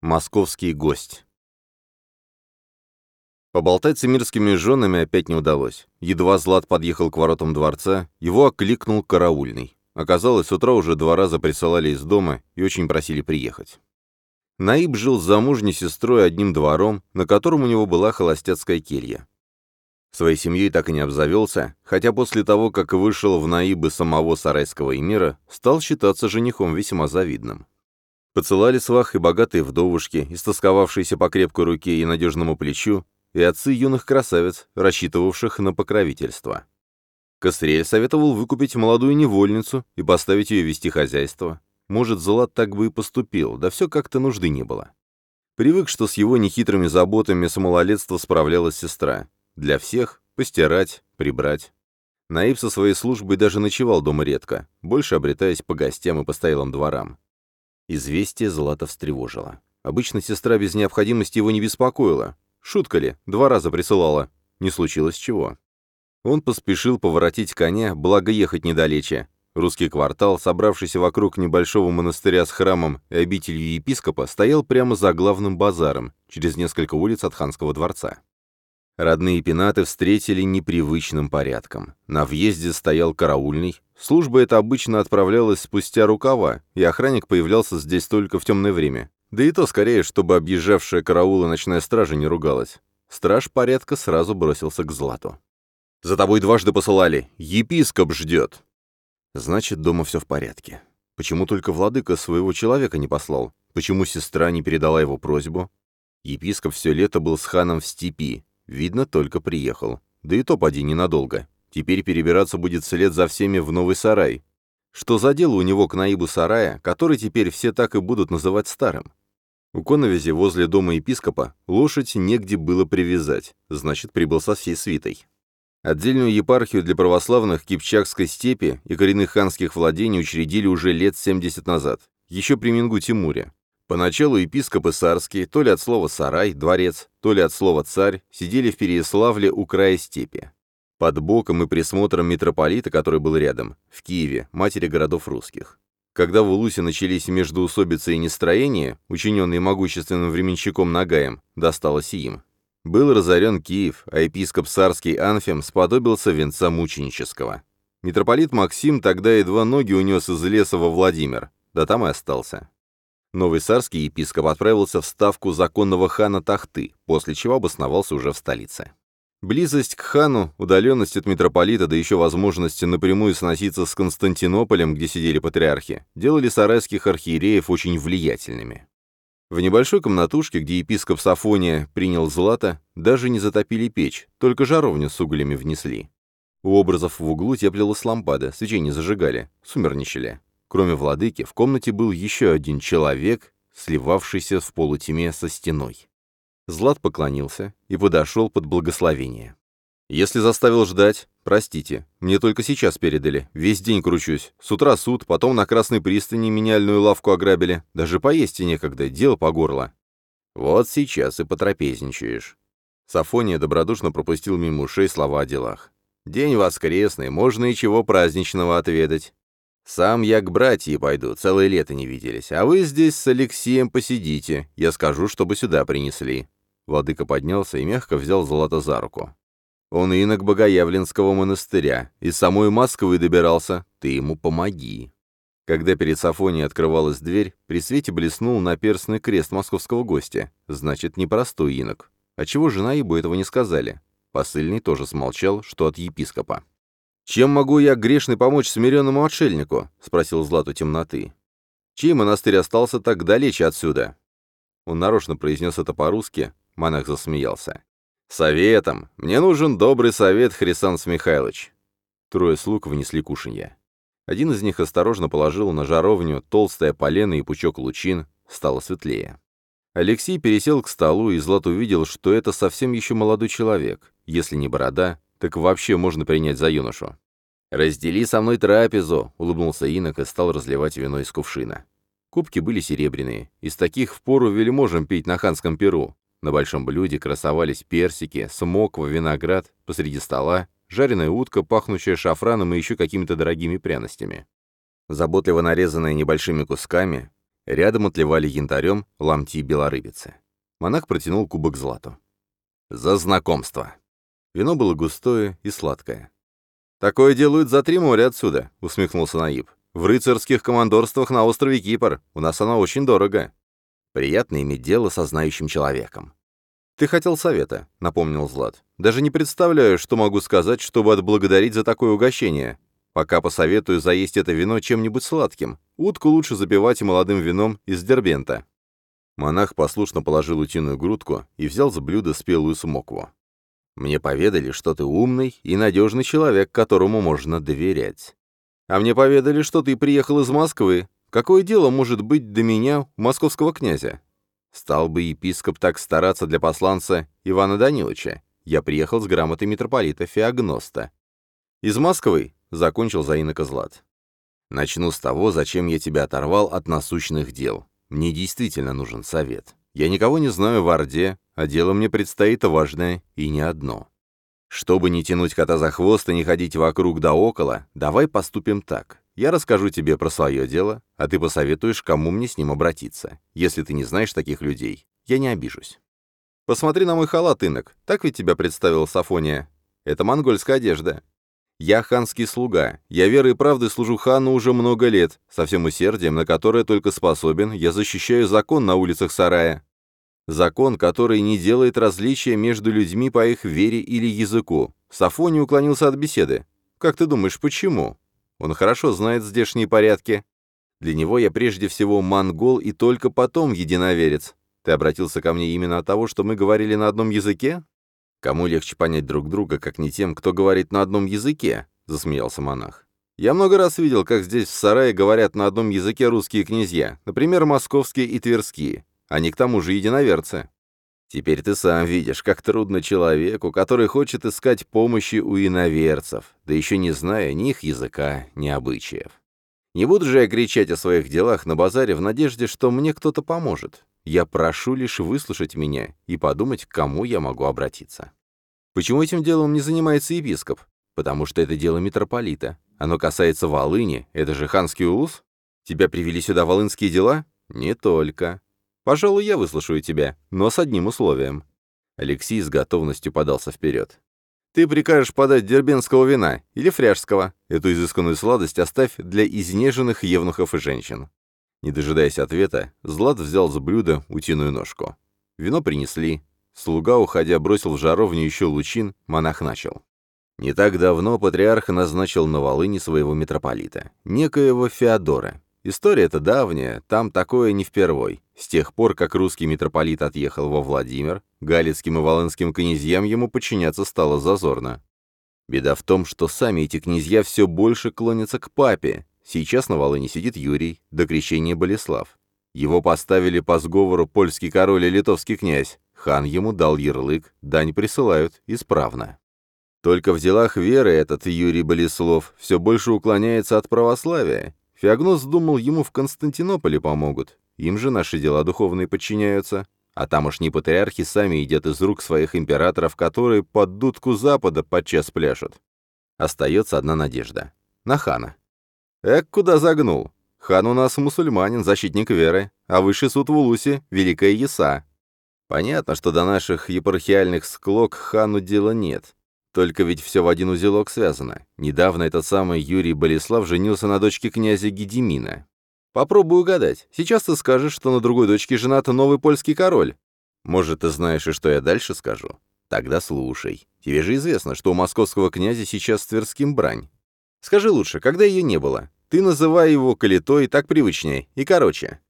Московский гость. Поболтать с эмирскими женами опять не удалось. Едва Злат подъехал к воротам дворца, его окликнул караульный. Оказалось, с утра уже два раза присылали из дома и очень просили приехать. Наиб жил с замужней сестрой одним двором, на котором у него была холостяцкая келья. Своей семьей так и не обзавелся, хотя после того, как вышел в Наибы самого сарайского эмира, стал считаться женихом весьма завидным. Поцелали свах и богатые вдовушки, истосковавшиеся по крепкой руке и надежному плечу, и отцы юных красавиц, рассчитывавших на покровительство. Кострель советовал выкупить молодую невольницу и поставить ее вести хозяйство. Может, Злат так бы и поступил, да все как-то нужды не было. Привык, что с его нехитрыми заботами с малолетства справлялась сестра. Для всех — постирать, прибрать. Наиб со своей службой даже ночевал дома редко, больше обретаясь по гостям и постоялым дворам. Известие Злата встревожило. Обычно сестра без необходимости его не беспокоила. Шутка ли, два раза присылала. Не случилось чего. Он поспешил поворотить коня, благо ехать недалече. Русский квартал, собравшийся вокруг небольшого монастыря с храмом и обителью епископа, стоял прямо за главным базаром, через несколько улиц от ханского дворца. Родные пенаты встретили непривычным порядком. На въезде стоял караульный. Служба эта обычно отправлялась спустя рукава, и охранник появлялся здесь только в темное время. Да и то скорее, чтобы объезжавшая караулы ночная стража не ругалась. Страж порядка сразу бросился к Злату. «За тобой дважды посылали. Епископ ждет». Значит, дома все в порядке. Почему только владыка своего человека не послал? Почему сестра не передала его просьбу? Епископ все лето был с ханом в степи, Видно, только приехал. Да и то поди ненадолго. Теперь перебираться будет вслед за всеми в новый сарай. Что за дело у него к наибу сарая, который теперь все так и будут называть старым? У коновизи возле дома епископа лошадь негде было привязать, значит, прибыл со всей свитой. Отдельную епархию для православных Кипчакской степи и коренных ханских владений учредили уже лет 70 назад, еще при Мингу-Тимуре. Поначалу епископы царские, то ли от слова «сарай» — дворец, то ли от слова «царь», сидели в Переяславле у края степи. Под боком и присмотром митрополита, который был рядом, в Киеве, матери городов русских. Когда в Улусе начались междоусобицы и нестроения, учиненные могущественным временщиком Нагаем, досталось им. Был разорен Киев, а епископ царский Анфем сподобился венца мученического. Митрополит Максим тогда едва ноги унес из леса во Владимир, да там и остался. Новый царский епископ отправился в ставку законного хана Тахты, после чего обосновался уже в столице. Близость к хану, удаленность от митрополита, да еще возможность напрямую сноситься с Константинополем, где сидели патриархи, делали сарайских архиереев очень влиятельными. В небольшой комнатушке, где епископ Сафония принял злато, даже не затопили печь, только жаровню с углями внесли. У образов в углу теплилась лампада, свечей не зажигали, сумерничали. Кроме владыки, в комнате был еще один человек, сливавшийся в полутьме со стеной. Злат поклонился и подошел под благословение. «Если заставил ждать, простите, мне только сейчас передали, весь день кручусь. С утра суд, потом на Красной пристани меняльную лавку ограбили, даже поесть и некогда, дело по горло». «Вот сейчас и потрапезничаешь». Сафония добродушно пропустил мимо ушей слова о делах. «День воскресный, можно и чего праздничного отведать. Сам я к братьям пойду, целое лето не виделись, а вы здесь с Алексеем посидите, я скажу, чтобы сюда принесли». Владыка поднялся и мягко взял Золото за руку. «Он инок Богоявленского монастыря, из самой Москвы добирался, ты ему помоги». Когда перед Сафонией открывалась дверь, при свете блеснул наперстный крест московского гостя. Значит, непростой инок. А чего жена ему этого не сказали? Посыльный тоже смолчал, что от епископа. «Чем могу я, грешный, помочь смиренному отшельнику?» — спросил Злату темноты. «Чей монастырь остался так далече отсюда?» Он нарочно произнес это по-русски, монах засмеялся. «Советом! Мне нужен добрый совет, Хрисанс Михайлович!» Трое слуг внесли кушанье. Один из них осторожно положил на жаровню толстое полено и пучок лучин, стало светлее. Алексей пересел к столу, и Злат увидел, что это совсем еще молодой человек, если не борода, так вообще можно принять за юношу. «Раздели со мной трапезу», — улыбнулся инок и стал разливать вино из кувшина. Кубки были серебряные, из таких впору вельможам пить на ханском перу. На большом блюде красовались персики, смоква, виноград, посреди стола жареная утка, пахнущая шафраном и еще какими-то дорогими пряностями. Заботливо нарезанная небольшими кусками, Рядом отливали янтарем ломти белорыбицы. Монах протянул кубок злату. «За знакомство!» Вино было густое и сладкое. «Такое делают за три моря отсюда», — усмехнулся Наиб. «В рыцарских командорствах на острове Кипр. У нас оно очень дорого. Приятно иметь дело со знающим человеком». «Ты хотел совета», — напомнил Злат. «Даже не представляю, что могу сказать, чтобы отблагодарить за такое угощение. Пока посоветую заесть это вино чем-нибудь сладким. Утку лучше запивать молодым вином из дербента». Монах послушно положил утиную грудку и взял с блюда спелую смокву. «Мне поведали, что ты умный и надежный человек, которому можно доверять. А мне поведали, что ты приехал из Москвы. Какое дело может быть до меня, московского князя? Стал бы епископ так стараться для посланца Ивана Даниловича. Я приехал с грамотой митрополита Феогноста. Из Москвы, — закончил за инока Злат. Начну с того, зачем я тебя оторвал от насущных дел. Мне действительно нужен совет. Я никого не знаю в Орде, а дело мне предстоит важное и не одно. Чтобы не тянуть кота за хвост и не ходить вокруг да около, давай поступим так. Я расскажу тебе про свое дело, а ты посоветуешь, кому мне с ним обратиться. Если ты не знаешь таких людей, я не обижусь. Посмотри на мой халат, инок. Так ведь тебя представил Сафония. Это монгольская одежда. Я ханский слуга. Я верой и правдой служу хану уже много лет. Со всем усердием, на которое только способен, я защищаю закон на улицах сарая. Закон, который не делает различия между людьми по их вере или языку. Сафоний уклонился от беседы. Как ты думаешь, почему? Он хорошо знает здешние порядки. Для него я прежде всего монгол и только потом единоверец. Ты обратился ко мне именно от того, что мы говорили на одном языке? «Кому легче понять друг друга, как не тем, кто говорит на одном языке?» — засмеялся монах. «Я много раз видел, как здесь в сарае говорят на одном языке русские князья, например, московские и тверские. Они к тому же единоверцы. Теперь ты сам видишь, как трудно человеку, который хочет искать помощи у иноверцев, да еще не зная ни их языка, ни обычаев. Не буду же я кричать о своих делах на базаре в надежде, что мне кто-то поможет. Я прошу лишь выслушать меня и подумать, к кому я могу обратиться. Почему этим делом не занимается епископ? Потому что это дело митрополита. Оно касается Волыни, это же ханский улус. Тебя привели сюда волынские дела? Не только. Пожалуй, я выслушаю тебя, но с одним условием. Алексей с готовностью подался вперед. Ты прикажешь подать дербенского вина или фряжского. Эту изысканную сладость оставь для изнеженных евнухов и женщин. Не дожидаясь ответа, Злат взял с блюда утиную ножку. Вино принесли. Слуга, уходя, бросил в жаровню еще лучин, монах начал. Не так давно патриарх назначил на Волыни своего митрополита, некоего Феодора. История эта давняя, там такое не впервой. С тех пор, как русский митрополит отъехал во Владимир, галицким и волынским князьям ему подчиняться стало зазорно. Беда в том, что сами эти князья все больше клонятся к папе, Сейчас на Волыне сидит Юрий, до крещения Болеслав. Его поставили по сговору польский король и литовский князь. Хан ему дал ярлык, дань присылают, исправно. Только в делах веры этот Юрий Болеслав все больше уклоняется от православия. Феогнос думал, ему в Константинополе помогут. Им же наши дела духовные подчиняются. А тамошние патриархи сами едят из рук своих императоров, которые под дудку Запада подчас пляшут. Остается одна надежда. На хана. Эк, куда загнул. Хан у нас мусульманин, защитник веры, а высший суд в Улусе — Великая Яса. Понятно, что до наших епархиальных склок хану дела нет. Только ведь все в один узелок связано. Недавно этот самый Юрий Болеслав женился на дочке князя Гедемина. Попробуй угадать. Сейчас ты скажешь, что на другой дочке женат новый польский король. Может, ты знаешь и что я дальше скажу? Тогда слушай. Тебе же известно, что у московского князя сейчас с Тверским брань. Скажи лучше, когда ее не было? Ты называй его Калитой, так привычнее и короче.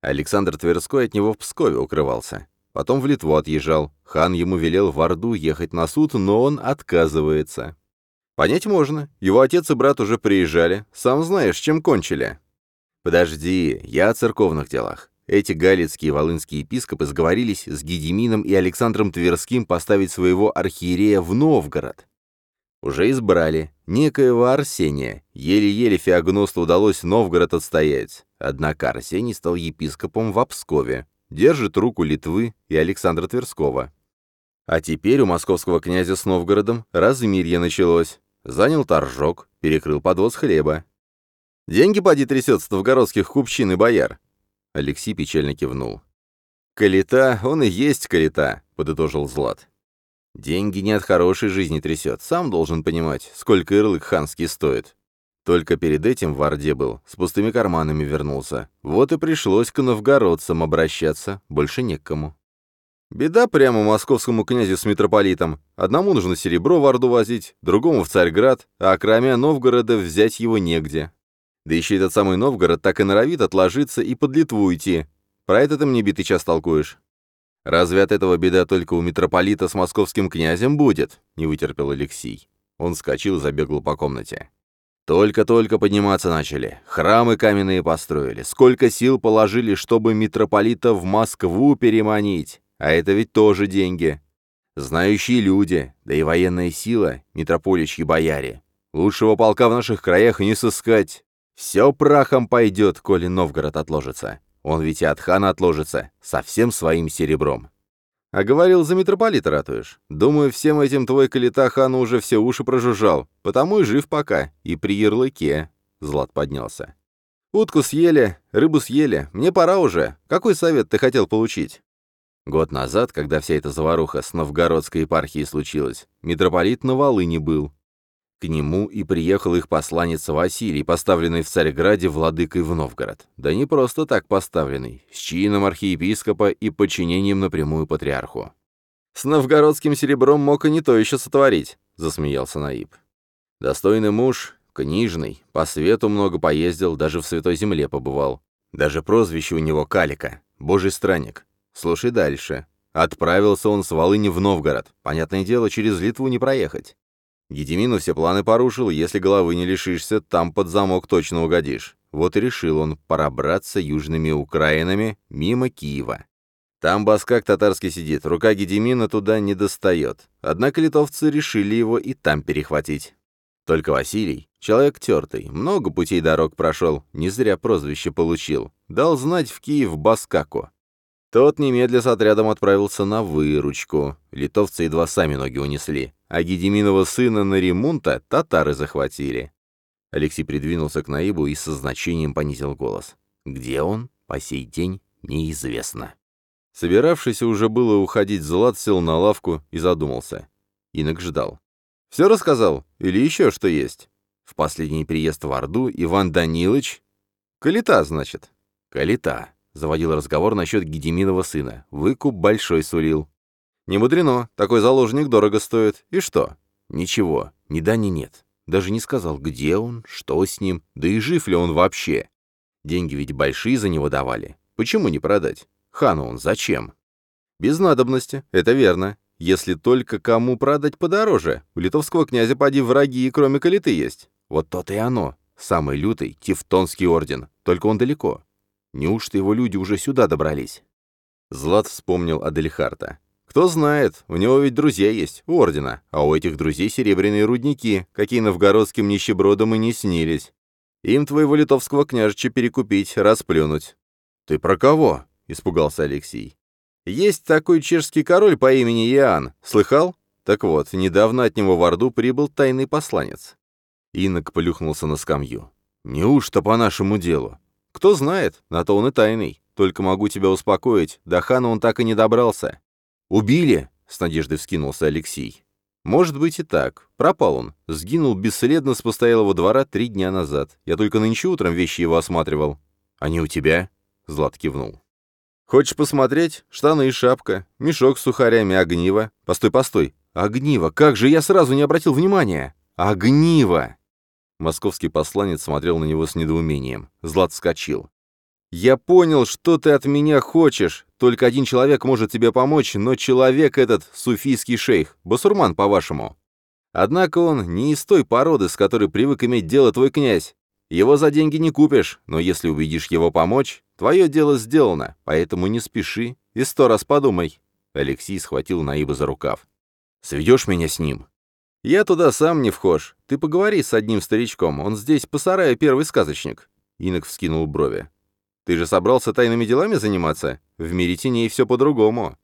Александр Тверской от него в Пскове укрывался. Потом в Литву отъезжал. Хан ему велел в Орду ехать на суд, но он отказывается. Понять можно. Его отец и брат уже приезжали. Сам знаешь, чем кончили. Подожди, я о церковных делах. Эти галицкие и волынские епископы сговорились с Гедемином и Александром Тверским поставить своего архиерея в Новгород. Уже избрали некоего Арсения. Еле-еле Феогносту удалось Новгород отстоять. Однако Арсений стал епископом в Пскове. Держит руку Литвы и Александра Тверского. А теперь у московского князя с Новгородом размирье началось. Занял торжок, перекрыл подвоз хлеба. Деньги поди трясется в городских купчин и бояр. Алексей печально кивнул. «Калита, он и есть калита», — подытожил Злат. «Деньги не от хорошей жизни трясет, сам должен понимать, сколько ярлык ханский стоит. Только перед этим в Орде был, с пустыми карманами вернулся. Вот и пришлось к новгородцам обращаться, больше не к кому». Беда прямо московскому князю с митрополитом. Одному нужно серебро в Орду возить, другому в Царьград, а кроме Новгорода взять его негде. Да еще этот самый Новгород так и норовит отложиться и под Литву уйти. Про это ты мне битый час толкуешь. Разве от этого беда только у митрополита с московским князем будет? Не вытерпел Алексей. Он вскочил и забегал по комнате. Только-только подниматься начали. Храмы каменные построили. Сколько сил положили, чтобы митрополита в Москву переманить. А это ведь тоже деньги. Знающие люди, да и военная сила, митрополичьи бояре. Лучшего полка в наших краях не сыскать. Все прахом пойдет, коли Новгород отложится. Он ведь и от хана отложится, со всем своим серебром. А говорил, за митрополита ратуешь. Думаю, всем этим твой калита хану уже все уши прожужжал, потому и жив пока, и при ярлыке. Злат поднялся. Утку съели, рыбу съели, мне пора уже. Какой совет ты хотел получить? Год назад, когда вся эта заваруха с новгородской епархией случилась, митрополит на Волыне был. К нему и приехал их посланец Василий, поставленный в Царьграде владыкой в Новгород. Да не просто так поставленный, с чином архиепископа и подчинением напрямую патриарху. «С новгородским серебром мог и не то еще сотворить», — засмеялся Наиб. «Достойный муж, книжный, по свету много поездил, даже в Святой Земле побывал. Даже прозвище у него Калика, божий странник. Слушай дальше. Отправился он с Волыни в Новгород. Понятное дело, через Литву не проехать. Гедемину все планы порушил, если головы не лишишься, там под замок точно угодишь. Вот и решил он пробраться южными Украинами мимо Киева. Там баскак татарский сидит, рука Гедемина туда не достает. Однако литовцы решили его и там перехватить. Только Василий, человек тертый, много путей дорог прошел, не зря прозвище получил. Дал знать в Киев баскаку. Тот немедля с отрядом отправился на выручку. Литовцы едва сами ноги унесли, а Гедеминова сына Наримунта татары захватили. Алексей придвинулся к Наибу и со значением понизил голос. Где он, по сей день, неизвестно. Собиравшийся уже было уходить Злат сел на лавку и задумался. Инок ждал. «Все рассказал? Или еще что есть?» В последний приезд в Орду Иван Данилович... «Калита, значит?» «Калита», Заводил разговор насчет Гедеминова сына. Выкуп большой сулил. Не мудрено, такой заложник дорого стоит. И что? Ничего, ни да, ни нет. Даже не сказал, где он, что с ним, да и жив ли он вообще. Деньги ведь большие за него давали. Почему не продать? Хану он зачем? Без надобности, это верно. Если только кому продать подороже. У литовского князя поди враги, кроме калиты есть. Вот то-то и оно. Самый лютый — Тевтонский орден. Только он далеко. Неужто его люди уже сюда добрались? Злат вспомнил Адельхарта. Кто знает, у него ведь друзья есть, у Ордена, а у этих друзей серебряные рудники, какие новгородским нищебродам и не снились. Им твоего литовского княжича перекупить, расплюнуть. «Ты про кого?» — испугался Алексей. «Есть такой чешский король по имени Иоанн. Слыхал? Так вот, недавно от него в Орду прибыл тайный посланец». Инок плюхнулся на скамью. «Неужто по нашему делу? Кто знает, на то он и тайный. Только могу тебя успокоить, до хана он так и не добрался. Убили? С надеждой вскинулся Алексей. Может быть и так. Пропал он. Сгинул бесследно с постоялого двора три дня назад. Я только нынче утром вещи его осматривал. Они у тебя? Злат кивнул. Хочешь посмотреть? Штаны и шапка, мешок с сухарями, огниво. Постой, постой. Огниво, как же я сразу не обратил внимания? Огниво! Московский посланец смотрел на него с недоумением. Злат вскочил. «Я понял, что ты от меня хочешь. Только один человек может тебе помочь, но человек этот — суфийский шейх, басурман, по-вашему. Однако он не из той породы, с которой привык иметь дело твой князь. Его за деньги не купишь, но если убедишь его помочь, твое дело сделано, поэтому не спеши и сто раз подумай». Алексей схватил Наиба за рукав. «Сведешь меня с ним?» «Я туда сам не вхож. Ты поговори с одним старичком, он здесь по сараю первый сказочник». Инок вскинул брови. «Ты же собрался тайными делами заниматься? В мире теней все по-другому.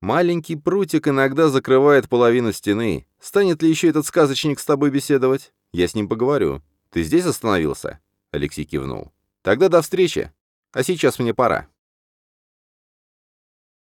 Маленький прутик иногда закрывает половину стены. Станет ли еще этот сказочник с тобой беседовать? Я с ним поговорю. Ты здесь остановился?» Алексей кивнул. «Тогда до встречи. А сейчас мне пора».